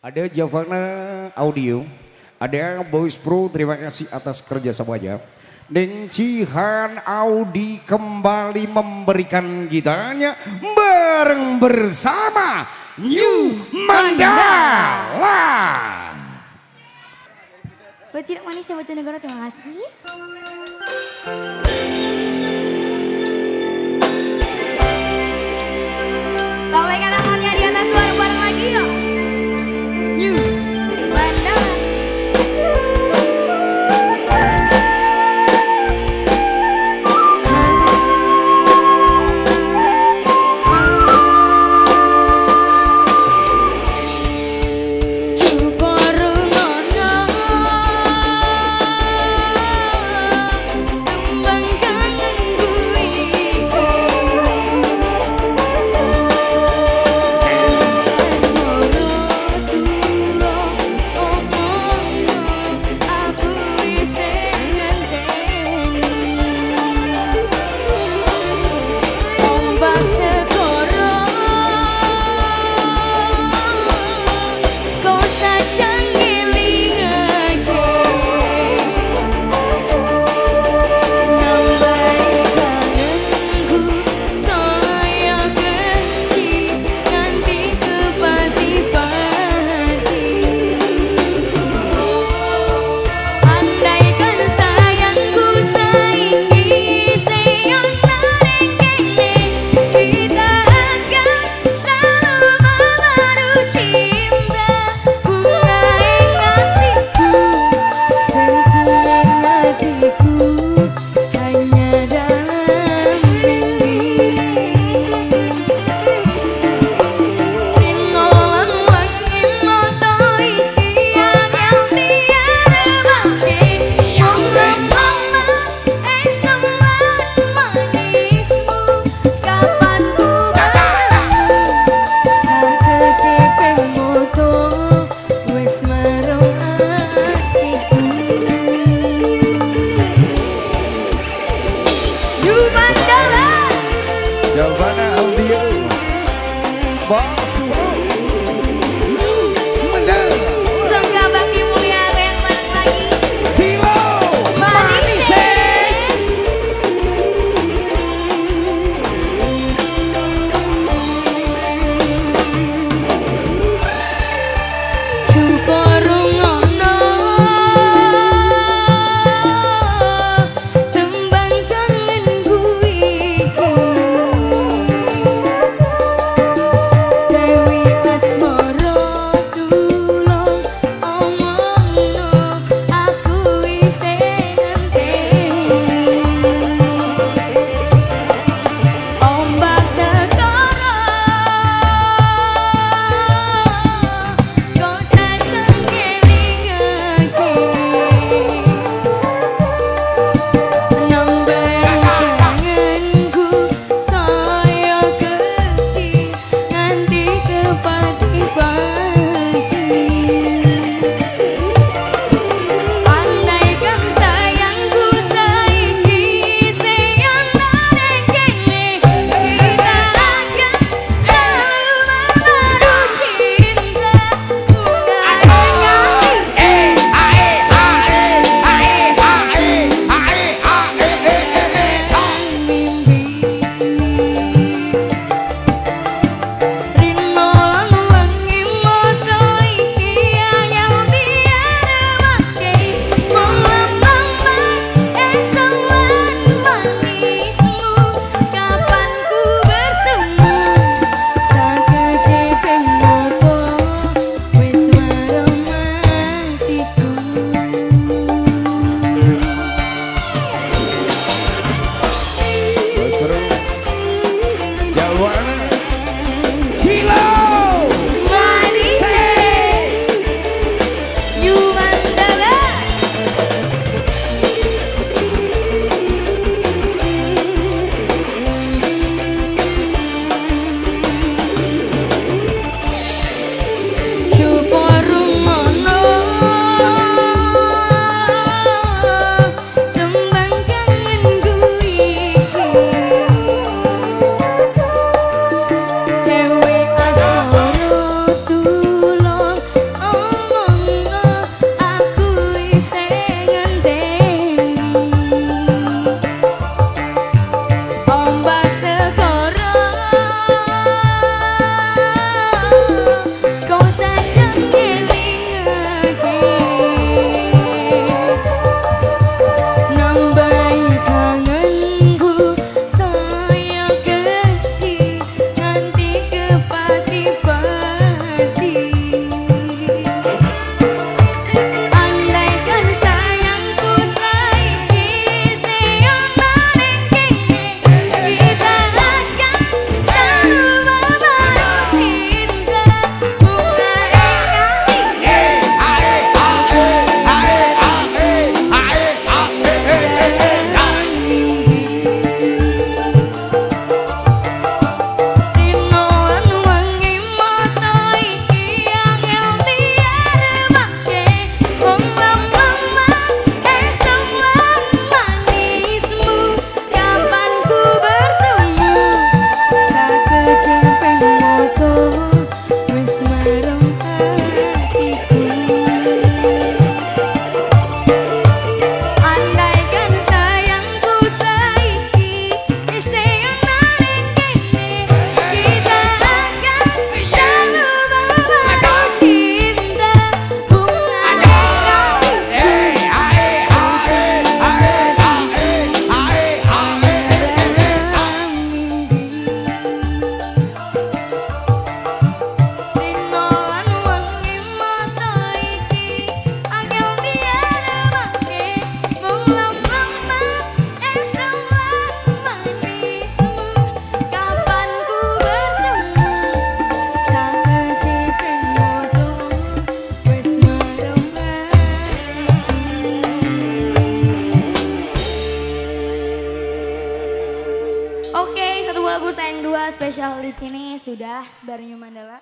Ada Javana Audio, ada Boys Pro, terima kasih atas kerjasamanya. Dan Cihan Audi kembali memberikan gitarnya bareng bersama New Mandala. Cilik Manis yang Bojonegoro terima kasih. Lambaikan sudah New Mandala.